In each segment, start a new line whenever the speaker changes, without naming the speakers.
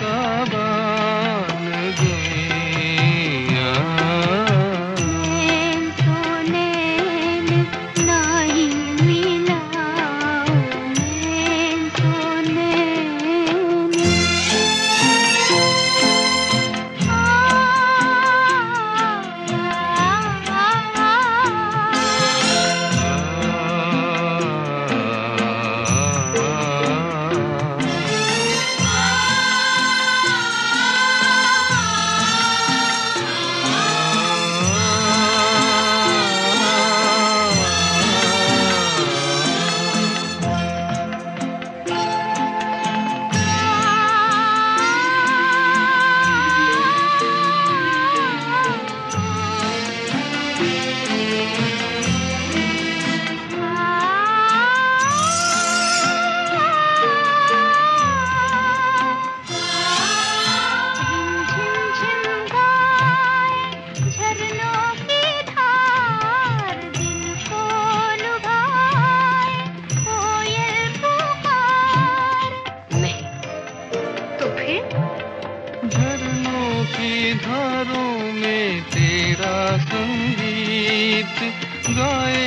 ಕಾವ गाए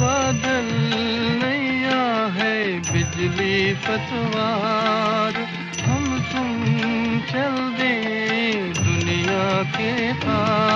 बादल
नैया है बिजली पतवार। हम तुम चल दे दुनिया के पास